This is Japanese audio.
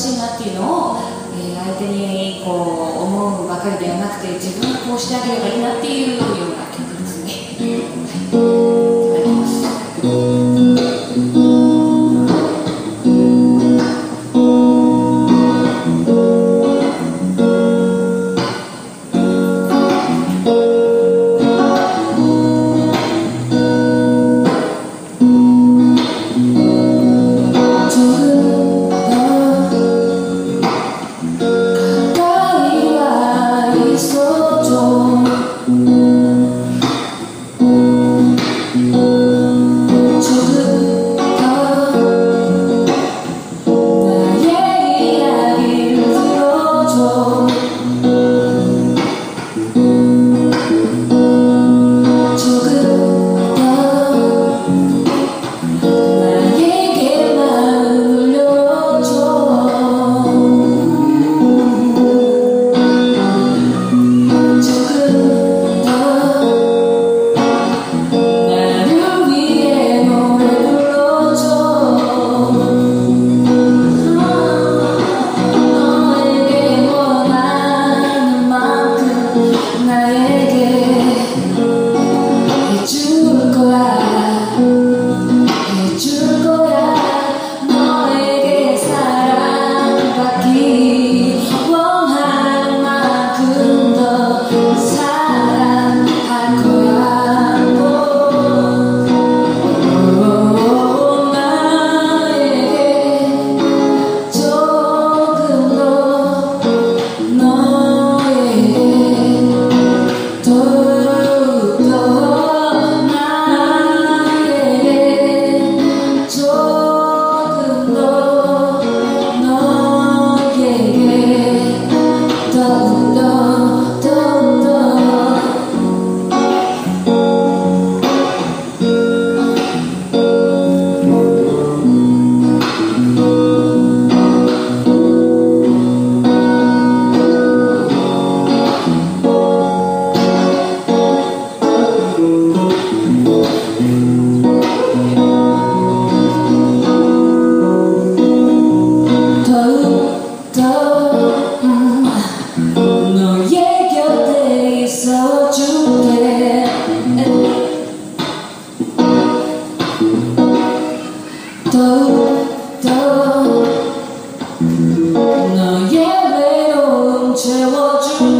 しいなっていうのを、えー相手にこう思うばかりではなくて自分がこうしてあげればいいなっていうような我知。